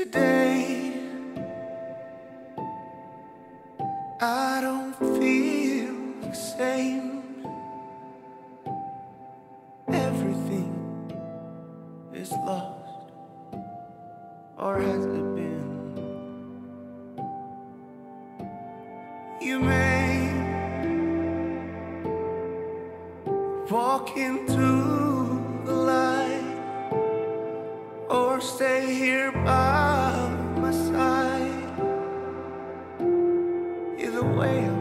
Today, I don't feel the same. Everything is lost, or has it been? You may walk into the light or stay here by away.